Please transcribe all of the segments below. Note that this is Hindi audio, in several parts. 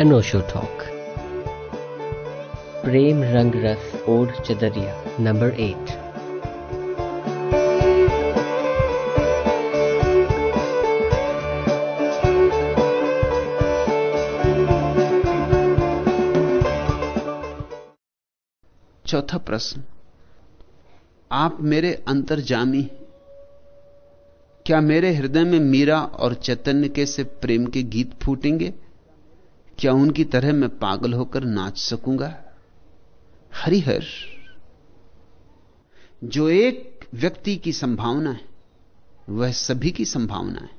अनोशो टॉक प्रेम रंग रस ओढ़ चदरिया नंबर एट चौथा प्रश्न। आप मेरे अंतर्जामी क्या मेरे हृदय में मीरा और चैतन्य के से प्रेम के गीत फूटेंगे? क्या उनकी तरह मैं पागल होकर नाच सकूँगा? हरिहर, जो एक व्यक्ति की संभावना है, वह सभी की संभावना है।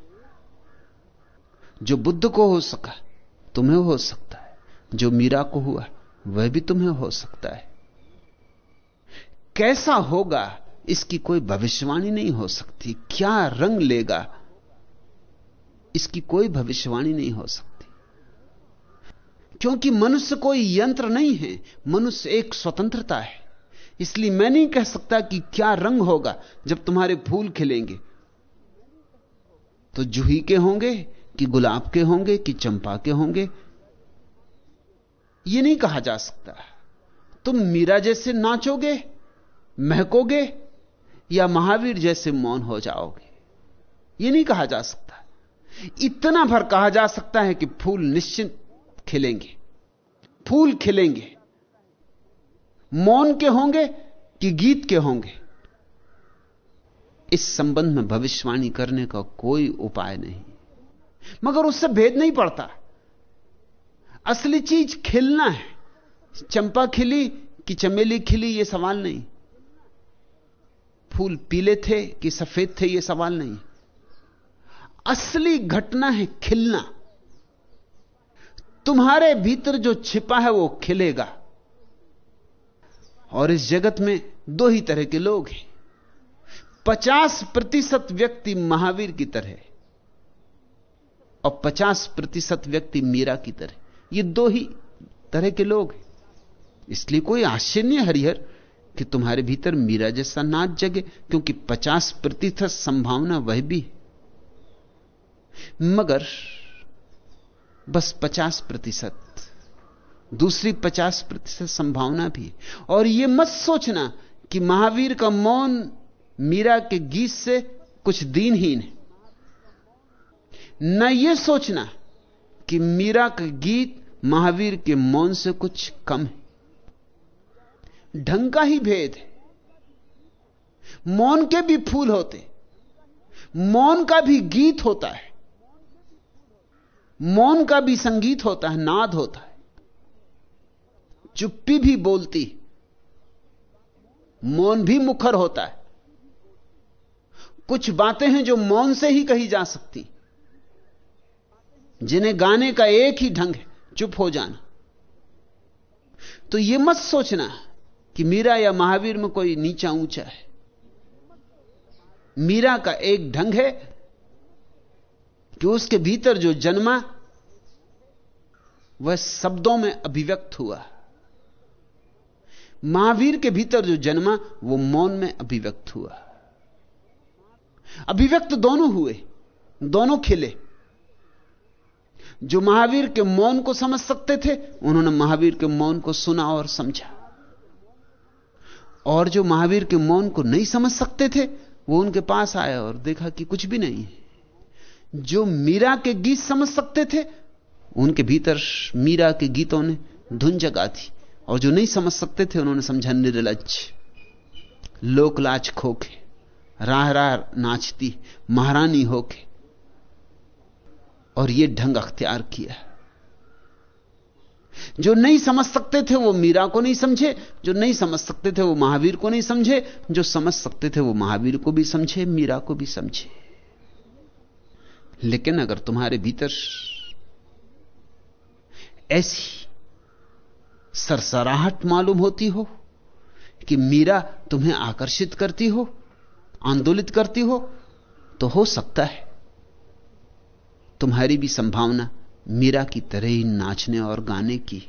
जो बुद्ध को हो सका, तुम्हें हो सकता है। जो मीरा को हुआ, वह भी तुम्हें हो सकता है। कैसा होगा, इसकी कोई भविष्यवाणी नहीं हो सकती। क्या रंग लेगा, इसकी कोई भविष्यवाणी नहीं हो सकती। क्योंकि मनुष्य कोई यंत्र नहीं है, मनुष्य एक स्वतंत्रता है। इसलिए मैं नहीं कह सकता कि क्या रंग होगा जब तुम्हारे फूल खिलेंगे। तो जूही के होंगे, कि गुलाब के होंगे, कि चंपा के होंगे। यह नहीं कहा जा सकता। तुम मीरा जैसे नाचोगे, महकोगे, या महावीर जैसे मौन हो जाओगे। यह नहीं कहा जा सकता। इतना भर कहा जा सकता है कि फूल निश्चित खिलेंगे, फूल खिलेंगे। मौन के होंगे कि गीत के होंगे। इस संबंध में भविष्यवाणी करने का कोई उपाय नहीं। मगर उससे भेद नहीं पड़ता। असली चीज़ खिलना है। चंपा खिली कि चमेली खिली यह सवाल नहीं। फूल पीले थे कि सफ़ेद थे यह सवाल नहीं। असली घटना है खिलना। तुम्हारे भीतर जो छिपा है वो खिलेगा। और इस जगत में दो ही तरह के लोग हैं। पचास प्रतिशत व्यक्ति महावीर की तरह और पचास प्रतिशत व्यक्ति मीरा की तरह ये दो ही तरह के लोग हैं। इसलिए कोई आश्चर्य हरिहर, कि तुम्हारे भीतर मीरा जैसा नाच जगे, क्योंकि पचास प्रतिशत संभावना वह भी है। मगर बस पचास प्रतिशत। दूसरी पचास प्रतिशत संभावना भी और यह मत सोचना कि महावीर का मौन मीरा के गीत से कुछ दीनहीन है। न यह सोचना कि मीरा का गीत महावीर के मौन से कुछ कम है। ढंग का ही भेद है। मौन के भी फूल होते, मौन का भी गीत होता है। मौन का भी संगीत होता है, नाद होता है। चुप्पी भी बोलती मौन भी मुखर होता है। कुछ बातें हैं जो मौन से ही कही जा सकती। जिन्हें गाने का एक ही ढंग है, चुप हो जाना। तो यह मत सोचना कि मीरा या महावीर में कोई नीचा ऊँचा है। मीरा का एक ढंग है कि उसके भीतर जो जन्मा, वह शब्दों में अभिव्यक्त हुआ। महावीर के भीतर जो जन्मा, वो मौन में अभिव्यक्त हुआ। अभिव्यक्त दोनों हुए, दोनों खिले। जो महावीर के मौन को समझ सकते थे, उन्होंने महावीर के मौन को सुना और समझा। और जो महावीर के मौन को नहीं समझ सकते थे, वो उनके पास आए और देखा कि कुछ भी नहीं है। जो मीरा के गीत समझ सकते थे, उनके भीतर मीरा के गीतों ने धुन जगा थी और जो नहीं समझ सकते थे, उन्होंने समझा निर्लज लोकलाज खोके राह राह नाचती, महारानी होके। और यह ढंग अख्तियार किया। जो नहीं समझ सकते थे, वो मीरा को नहीं समझे। जो नहीं समझ सकते थे, वो महावीर को नहीं समझे। जो समझ सकते थे, वो महावीर को भी समझे, मीरा को भी समझे। लेकिन अगर तुम्हारे भीतर ऐसी सरसराहट मालूम होती हो कि मीरा तुम्हें आकर्षित करती हो, आंदोलित करती हो तो हो सकता है तुम्हारी भी संभावना मीरा की तरह ही नाचने और गाने की।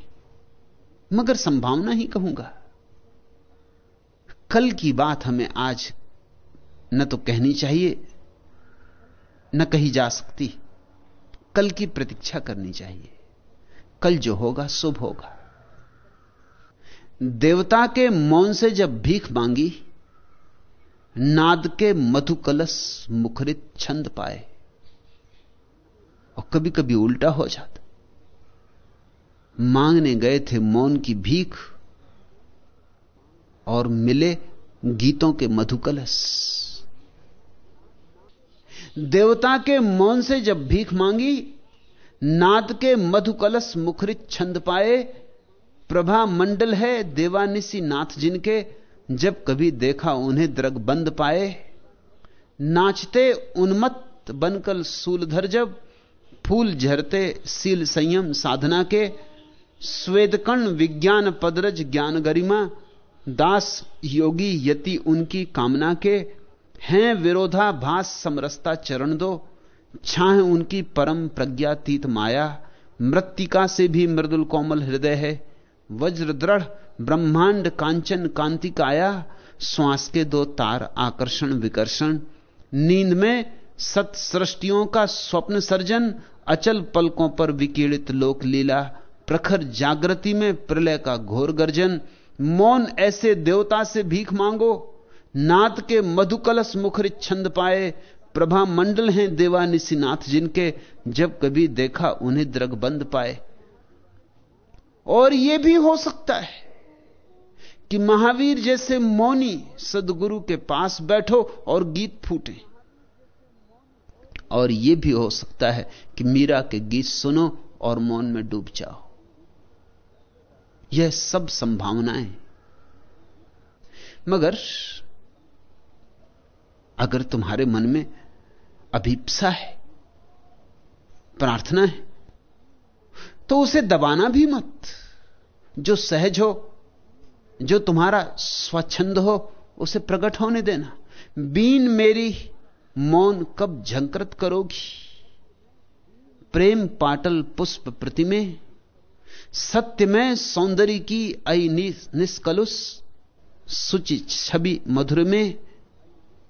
मगर संभावना ही कहूँगा, कल की बात हमें आज न तो कहनी चाहिए न कही जा सकती। कल की प्रतीक्षा करनी चाहिए। कल जो होगा, शुभ होगा। देवता के मौन से जब भीख मांगी, नाद के मधु कलश मुखरित छंद पाए, और कभी कभी उल्टा हो जाता। मांगने गए थे मौन की भीख, और मिले गीतों के मधुकलश देवता के मौन से जब भीख मांगी, नाद के मधुकलश मुखरित छंद पाए, प्रभा मंडल है देवानिसी नाथ जिनके, जब कभी देखा उन्हें द्रग बंद पाए। नाचते उन्मत्त बनकर सूलधर जब, फूल झरते सील संयम साधना के। स्वेदकण विज्ञान पदरज ज्ञान गरिमा, दास योगी यति उनकी कामना के। हैं विरोधाभास समरसता चरण दो, छाह उनकी परम प्रज्ञातीत माया, मृतिका से भी मृदुल कोमल हृदय है, वज्र दृढ़, ब्रह्मांड कांचन कांति काया श्वास के दो तार आकर्षण विकर्षण, नींद में सत सृष्टियों का स्वप्न सर्जन, अचल पलकों पर विकीड़ित लोक लीला प्रखर जागृति में प्रलय का घोर गर्जन, मौन ऐसे देवता से भीख मांगो नाथ के मधुकलश मुखरित छंद पाए प्रभा मंडल हैं देवानिशिनाथ जिनके जब कभी देखा उन्हें द्रग बंद पाए। और यह भी हो सकता है कि महावीर जैसे मौनी सदगुरु के पास बैठो और गीत फूटे। और यह भी हो सकता है कि मीरा के गीत सुनो और मौन में डूब जाओ। यह सब संभावनाएँ। मगर अगर तुम्हारे मन में अभिप्सा है, प्रार्थना है तो उसे दबाना भी मत। जो सहज हो, जो तुम्हारा स्वच्छंद हो, उसे प्रकट होने देना। बीन मेरी मौन कब झंकृत करोगी? प्रेम पाटल पुष्प प्रतिमे, सत्य में सौंदर्य की अई निष्कलुष, सुचि छवि मधुर में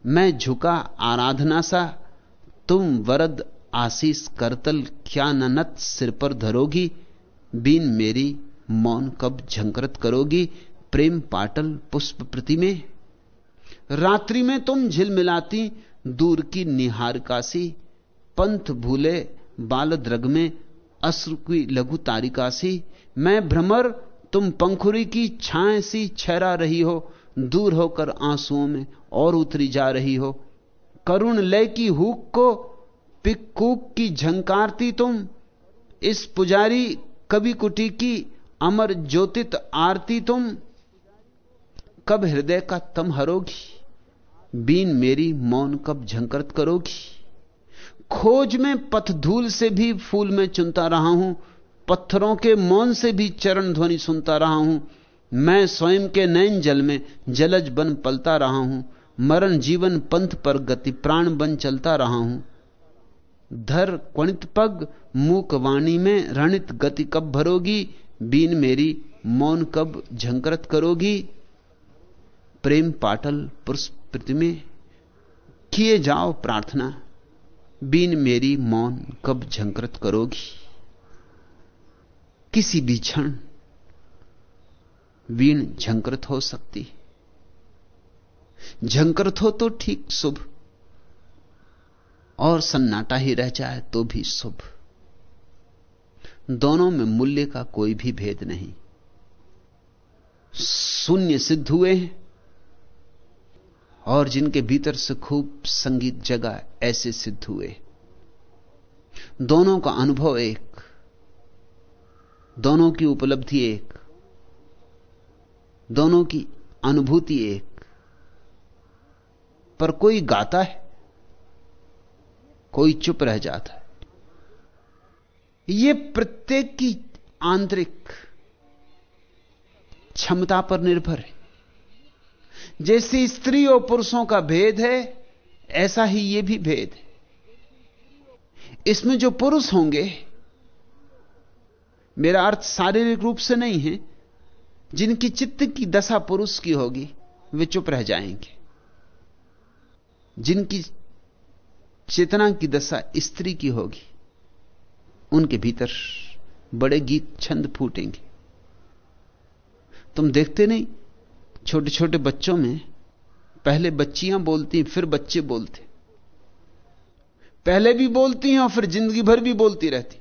मैं झुका आराधना सा, तुम वरद आशीष करतल क्या ननत सिर पर धरोगी, बीन मेरी मौन कब झंकृत करोगी, प्रेम पाटल पुष्प प्रतिमे। रात्रि में तुम झिलमिलाती दूर की निहार कासी पंथ भूले बाल द्रग में अश्रु की लघु तारिकासी मैं भ्रमर, तुम पंखुरी की छाए सी छहरा रही हो दूर होकर आंसुओं में और उतरी जा रही हो। करुण लय की हुक को पिकूक की झंकारती तुम। इस पुजारी कवि कुटी की अमर ज्योतित आरती तुम। कब हृदय का तम हरोगी, बीन मेरी मौन कब झंकृत करोगी। खोज में पथ धूल से भी फूल में चुनता रहा हूँ, पत्थरों के मौन से भी चरण ध्वनि सुनता रहा हूँ। मैं स्वयं के नयन जल में जलज बन पलता रहा हूँ, मरण जीवन पंथ पर गति प्राण बन चलता रहा हूँ। धर क्वणित पग, मूक वाणी में रणित गति कब भरोगी, बीन मेरी मौन कब झंकृत करोगी। प्रेम पाटल पुरुष प्रतिमे किए जाओ प्रार्थना, बीन मेरी मौन कब झंकृत करोगी। किसी भी क्षण वीण झंकृत हो सकती झंकृत हो तो ठीक शुभ, और सन्नाटा ही रह जाए तो भी शुभ। दोनों में मूल्य का कोई भी भेद नहीं। शून्य सिद्ध हुए हैं, और जिनके भीतर से खूब संगीत जगा, ऐसे सिद्ध हुए दोनों का अनुभव एक, दोनों की उपलब्धि एक दोनों की अनुभूति एक। पर कोई गाता है, कोई चुप रह जाता है। यह प्रत्येक की आंतरिक क्षमता पर निर्भर है। जैसे स्त्री और पुरुषों का भेद है, ऐसा ही यह भी भेद है। इसमें जो पुरुष होंगे, मेरा अर्थ शारीरिक रूप से नहीं है जिनकी चित्त की दशा पुरुष की होगी, वे चुप रह जाएँगे। जिनकी चेतना की दशा स्त्री की होगी, उनके भीतर बड़े गीत छंद फूटेंगे। तुम देखते नहीं छोटे छोटे बच्चों में पहले बच्चियाँ बोलती, फिर बच्चे बोलते। पहले भी बोलती हैं और फिर ज़िंदगी भर भी बोलती रहती।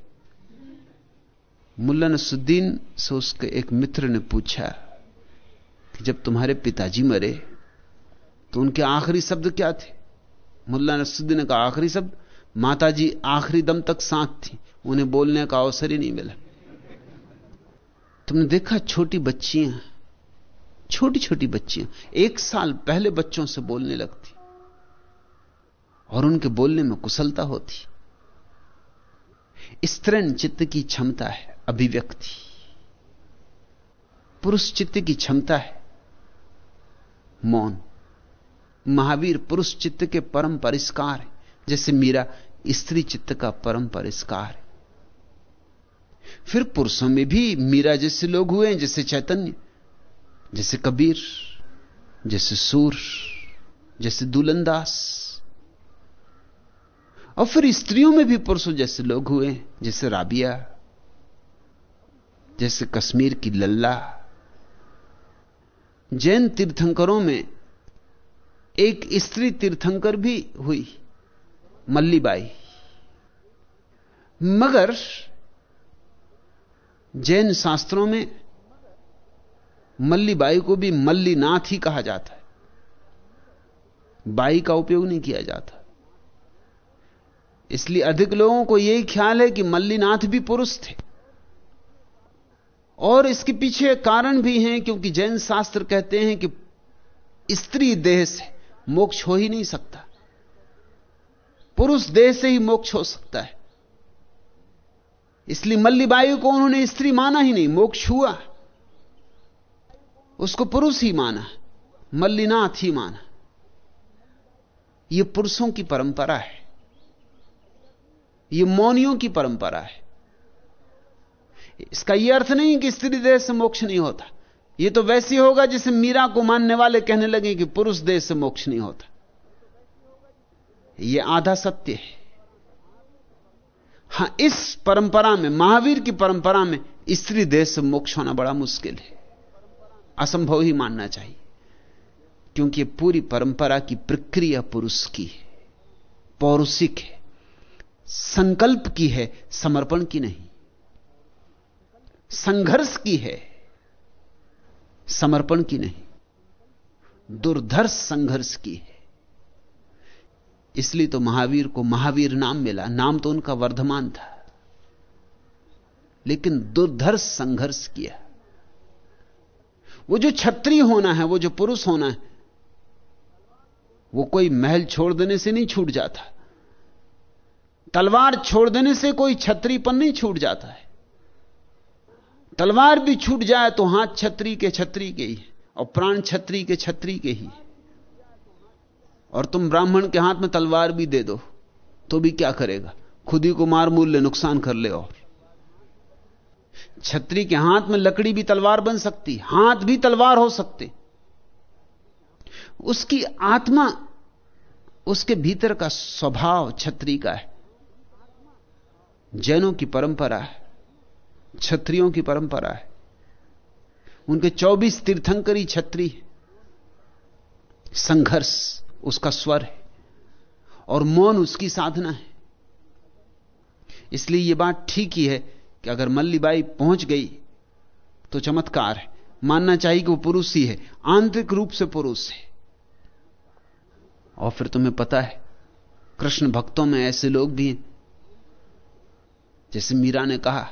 मुल्ला नसुद्दीन से उसके एक मित्र ने पूछा कि जब तुम्हारे पिताजी मरे तो उनके आखिरी शब्द क्या थे? मुल्ला नसुद्दीन का आखिरी शब्द? माताजी, आखिरी दम तक साथ थी। उन्हें बोलने का अवसर ही नहीं मिला। तुमने देखा छोटी बच्चियाँ छोटी छोटी बच्चियाँ, एक साल पहले बच्चों से बोलने लगती और उनके बोलने में कुशलता होती। स्त्रीण चित्त की क्षमता है। अभिव्यक्ति। पुरुष चित्त की क्षमता है। मौन। महावीर पुरुष चित्त के परम परिष्कार है। जैसे मीरा स्त्री चित्त का परम परिष्कार है। फिर पुरुषों में भी मीरा जैसे लोग हुए हैं, जैसे चैतन्य, जैसे कबीर, जैसे सूर, जैसे दुलंदास और फिर स्त्रियों में भी पुरुषों जैसे लोग हुए हैं, जैसे राबिया जैसे कश्मीर की लल्ला। जैन तीर्थंकरों में एक स्त्री तीर्थंकर भी हुई, मल्लीबाई। मगर जैन शास्त्रों में मल्लीबाई को भी मल्लीनाथ ही कहा जाता है। बाई का उपयोग नहीं किया जाता। इसलिए अधिक लोगों को यही ख्याल है कि मल्लीनाथ भी पुरुष थे। और इसके पीछे कारण भी हैं, क्योंकि जैन शास्त्र कहते हैं कि स्त्री देह से मोक्ष हो ही नहीं सकता। पुरुष देह से ही मोक्ष हो सकता है। इसलिए मल्लीबाई को उन्होंने स्त्री माना ही नहीं, मोक्ष हुआ। उसको पुरुष ही माना, मल्लीनाथ ही माना। यह पुरुषों की परंपरा है। यह मौनियों की परंपरा है। इसका यह अर्थ नहीं कि स्त्री देह से मोक्ष नहीं होता। यह तो वैसी होगा जिसे मीरा को मानने वाले कहने लगे कि पुरुष देह से मोक्ष नहीं होता। यह आधा सत्य है। हाँ, इस परंपरा में, महावीर की परंपरा में स्त्री देह से मोक्ष होना बड़ा मुश्किल है। असंभव ही मानना चाहिए। क्योंकि पूरी परंपरा की प्रक्रिया पुरुष की है, पौरुषिक है। संकल्प की है, समर्पण की नहीं। संघर्ष की है, समर्पण की नहीं, दुर्धर्ष संघर्ष की है। इसलिए तो महावीर को महावीर नाम मिला, नाम तो उनका वर्धमान था, लेकिन दुर्धर्ष संघर्ष किया। वो जो क्षत्रिय होना है, वो जो पुरुष होना है, वो कोई महल छोड़ देने से नहीं छूट जाता, तलवार छोड़ देने से कोई छत्रीपन नहीं छूट जाता है। तलवार भी छूट जाए तो हाथ छत्री के छत्री के ही और प्राण छत्री के छत्री के ही और तुम ब्राह्मण के हाथ में तलवार भी दे दो तो भी क्या करेगा? खुद ही को मार मूल्य नुकसान कर ले और। छत्री के हाथ में लकड़ी भी तलवार बन सकती, हाथ भी तलवार हो सकते। उसकी आत्मा, उसके भीतर का स्वभाव छत्री का है। जैनों की परंपरा है। क्षत्रियों की परंपरा है। उनके 24 तीर्थंकरी छत्री संघर्ष उसका स्वर है और मौन उसकी साधना है। इसलिए यह बात ठीक ही है कि अगर मल्लीबाई पहुँच गई तो चमत्कार है। मानना चाहिए कि वो पुरुष ही है, आंतरिक रूप से पुरुष है। और फिर तुम्हें पता है, कृष्ण भक्तों में ऐसे लोग भी हैं। जैसे मीरा ने कहा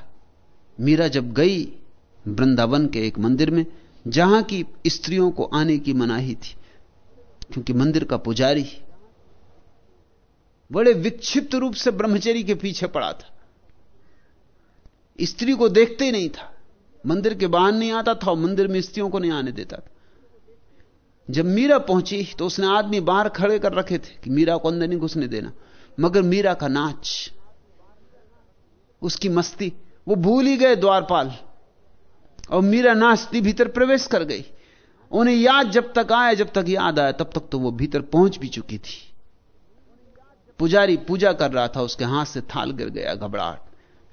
मीरा जब गई वृंदावन के एक मंदिर में, जहाँ की स्त्रियों को आने की मनाही थी, क्योंकि मंदिर का पुजारी बड़े विक्षिप्त रूप से ब्रह्मचरी के पीछे पड़ा था। स्त्री को देखते ही नहीं था। मंदिर के बाहर नहीं आता था और मंदिर में स्त्रियों को नहीं आने देता था। जब मीरा पहुँची तो उसने आदमी बाहर खड़े कर रखे थे कि मीरा को अंदर नहीं घुसने देना, मगर मीरा का नाच, उसकी मस्ती वो भूल ही गए द्वारपाल। और मीरा नाश्ती भीतर प्रवेश कर गई। उन्हें याद जब तक आया, जब तक याद आया, तब तक तो वो भीतर पहुँच भी चुकी थी। पुजारी पूजा कर रहा था, उसके हाथ से थाल गिर गया, घबराहट।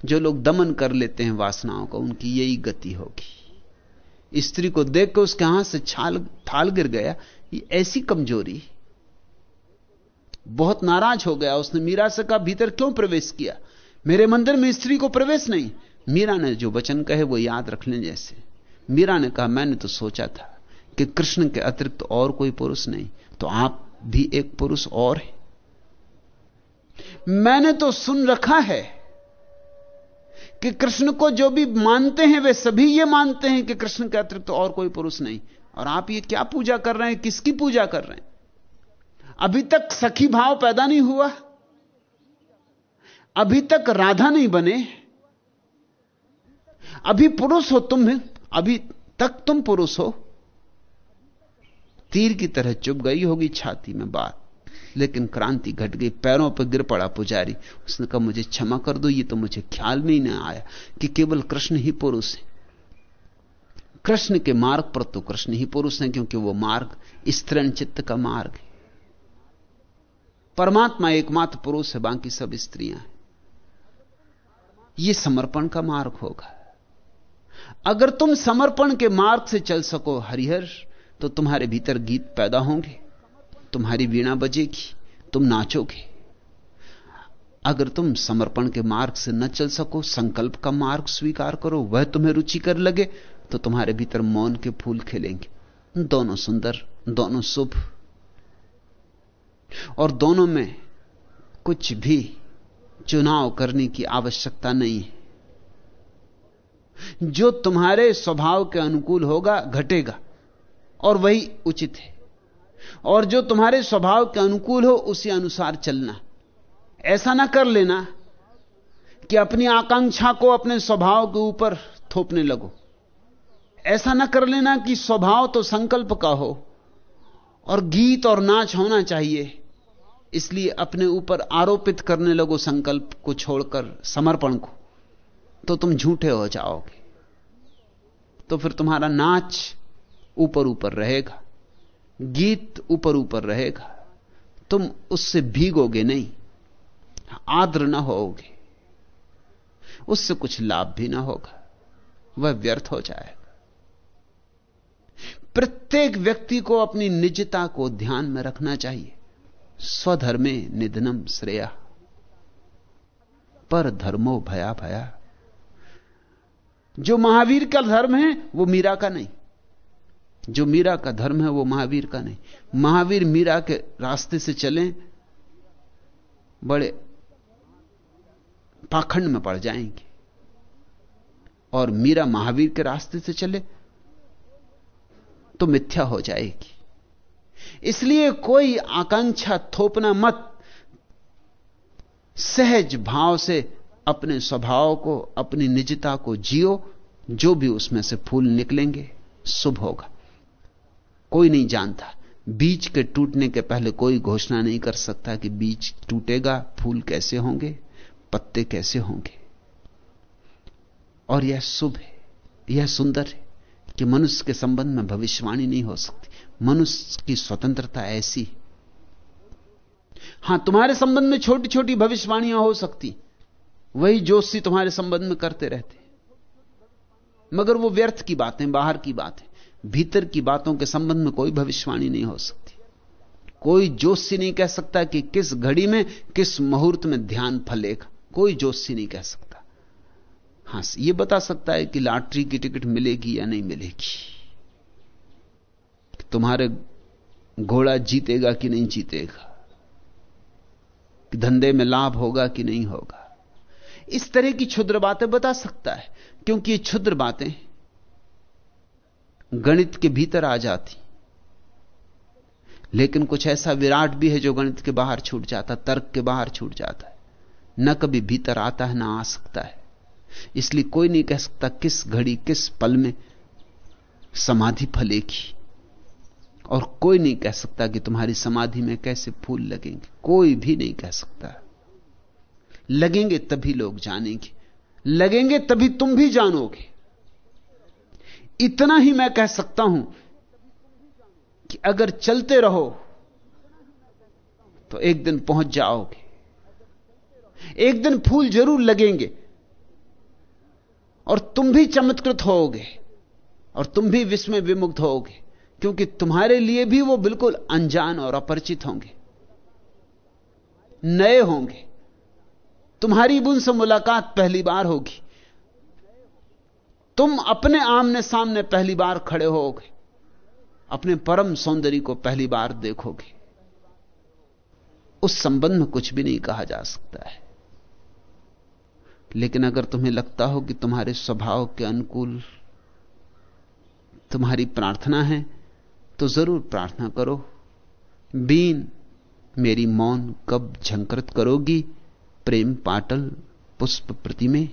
जो लोग दमन कर लेते हैं वासनाओं का, उनकी यही गति होगी। स्त्री को देख के उसके हाथ से छाल, थाल गिर गया। ये ऐसी कमज़ोरी। बहुत नाराज़ हो गया। उसने मीरा से कहा, भीतर क्यों प्रवेश किया? मेरे मंदिर में स्त्री को प्रवेश नहीं। मीरा ने जो वचन कहे वो याद रख जैसे। मीरा ने कहा, मैंने तो सोचा था कि कृष्ण के अतिरिक्त और कोई पुरुष नहीं तो आप भी एक पुरुष और है। मैंने तो सुन रखा है कि कृष्ण को जो भी मानते हैं, वे सभी ये मानते हैं कि कृष्ण के अतिरिक्त और कोई पुरुष नहीं। और आप ये क्या पूजा कर रहे हैं? किसकी पूजा कर रहे हैं? अभी तक सखी भाव पैदा नहीं हुआ। अभी तक राधा नहीं बने। अभी पुरुष हो तुम अभी तक तुम पुरुष हो। तीर की तरह चुप गई होगी छाती में बात। लेकिन क्रांति घट गई, पैरों पर गिर पड़ा पुजारी। उसने कहा, मुझे क्षमा कर दो, ये तो मुझे ख्याल में ही नहीं आया कि केवल कृष्ण ही पुरुष है। कृष्ण के मार्ग पर तो कृष्ण ही पुरुष है, क्योंकि वो मार्ग स्त्रण चित्त का मार्ग है। परमात्मा एकमात्र पुरुष है, बाकी सब स्त्रियाँ हैं। यह समर्पण का मार्ग होगा। अगर तुम समर्पण के मार्ग से चल सको हरिहर तो तुम्हारे भीतर गीत पैदा होंगे, तुम्हारी वीणा बजेगी, तुम नाचोगे। अगर तुम समर्पण के मार्ग से न चल सको, संकल्प का मार्ग स्वीकार करो, वह तुम्हें रुचि कर लगे तो तुम्हारे भीतर मौन के फूल खिलेंगे। दोनों सुंदर, दोनों शुभ। और दोनों में कुछ भी चुनाव करने की आवश्यकता नहीं है। जो तुम्हारे स्वभाव के अनुकूल होगा, घटेगा। और वही उचित है। और जो तुम्हारे स्वभाव के अनुकूल हो, उसी अनुसार चलना। ऐसा ना कर लेना कि अपनी आकांक्षा को अपने स्वभाव के ऊपर थोपने लगो। ऐसा ना कर लेना कि स्वभाव तो संकल्प का हो, और गीत और नाच होना चाहिए। इसलिए अपने ऊपर आरोपित करने लगो संकल्प को छोड़कर समर्पण को। तो तुम झूठे हो जाओगे। तो फिर तुम्हारा नाच ऊपर ऊपर रहेगा, गीत ऊपर ऊपर रहेगा। तुम उससे भीगोगे नहीं आद्र ना होगे, उससे कुछ लाभ भी ना होगा, वह व्यर्थ हो जाएगा। प्रत्येक व्यक्ति को अपनी निजता को ध्यान में रखना चाहिए। स्वधर्मे निधनम श्रेया, पर धर्मो भया भया। जो महावीर का धर्म है, वो मीरा का नहीं। जो मीरा का धर्म है, वो महावीर का नहीं। महावीर मीरा के रास्ते से चलें, बड़े पाखंड में पड़ जाएँगे। और मीरा महावीर के रास्ते से चले तो मिथ्या हो जाएगी। इसलिए कोई आकांक्षा थोपना मत। सहज भाव से अपने स्वभाव को, अपनी निजता को जियो, जो भी उसमें से फूल निकलेंगे, शुभ होगा। कोई नहीं जानता, बीज के टूटने के पहले कोई घोषणा नहीं कर सकता कि बीज टूटेगा, फूल कैसे होंगे, पत्ते कैसे होंगे। और यह शुभ है, यह सुंदर है कि मनुष्य के संबंध में भविष्यवाणी नहीं हो सकती। मनुष्य की स्वतंत्रता ऐसी। हाँ, तुम्हारे संबंध में छोटी छोटी भविष्यवाणियाँ हो सकती। वही जोशी तुम्हारे संबंध में करते रहते मगर वो व्यर्थ की बातें, बाहर की बातें, भीतर की बातों के संबंध में कोई भविष्यवाणी नहीं हो सकती। कोई जोशी नहीं कह सकता कि किस घड़ी में, किस मुहूर्त में ध्यान फलेगा। कोई जोशी नहीं कह सकता। हाँ यह बता सकता है कि लॉटरी की टिकट मिलेगी या नहीं मिलेगी। तुम्हारे घोड़ा जीतेगा कि नहीं जीतेगा? धंधे में लाभ होगा कि नहीं होगा? इस तरह की क्षुद्र बातें बता सकता है, क्योंकि ये क्षुद्र बातें गणित के भीतर आ जाती। लेकिन कुछ ऐसा विराट भी है जो गणित के बाहर छूट जाता, तर्क के बाहर छूट जाता है। न कभी भीतर आता है, ना आ सकता है। इसलिए कोई नहीं कह सकता किस घड़ी, किस पल में समाधि फलेगी। और कोई नहीं कह सकता कि तुम्हारी समाधि में कैसे फूल लगेंगे। कोई भी नहीं कह सकता। लगेंगे तभी लोग जानेंगे। लगेंगे तभी तुम भी जानोगे। इतना ही मैं कह सकता हूँ कि अगर चलते रहो तो एक दिन पहुँच जाओगे। एक दिन फूल ज़रूर लगेंगे और तुम भी चमत्कृत होोगे और तुम भी विस्मय विमुग्ध होोगे, क्योंकि तुम्हारे लिए भी वो बिल्कुल अनजान और अपरिचित होंगे। नए होंगे। तुम्हारी उनसे मुलाकात पहली बार होगी। तुम अपने आमने सामने पहली बार खड़े होगे। अपने परम सौंदर्य को पहली बार देखोगे। उस संबंध में कुछ भी नहीं कहा जा सकता है। लेकिन अगर तुम्हें लगता हो कि तुम्हारे स्वभाव के अनुकूल तुम्हारी प्रार्थना है तो ज़रूर प्रार्थना करो। बीन मेरी मौन कब झंकृत करोगी? प्रेम पाटल पुष्प प्रति में